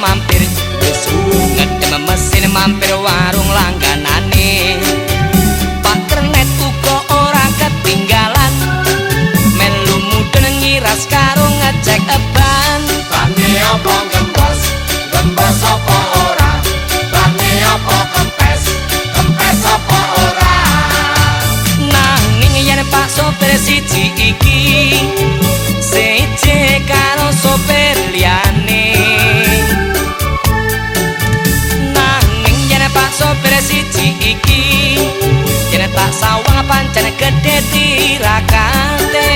mampir. Ngedem mesin mampir warung langganane sopir siji iki. Yen tak sawang pancen gedhe tirakate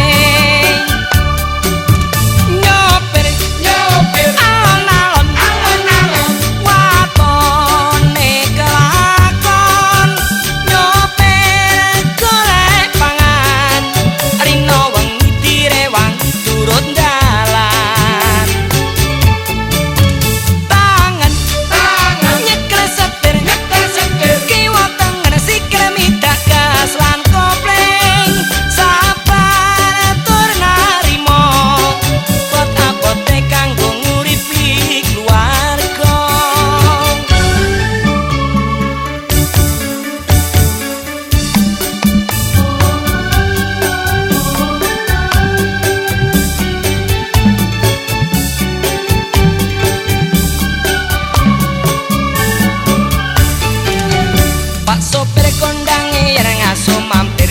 Kondange yen ngaso mampir.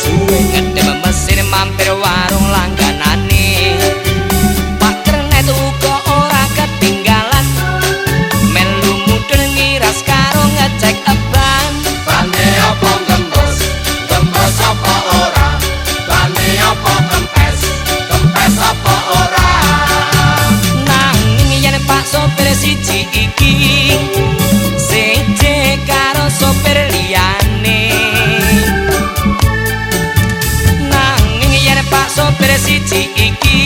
Suwe ngedem mesin mampir warung langganane. Pak Kernet uga ora ketinggalan. Melu mudun ngiras karo ngecek eban. Bani apa gembos, gembos apa ora? Bani apa kempes, kempes apa ora? Nanging yen Pak sopir siji iki seje karo sopir liyane Pak sopir siji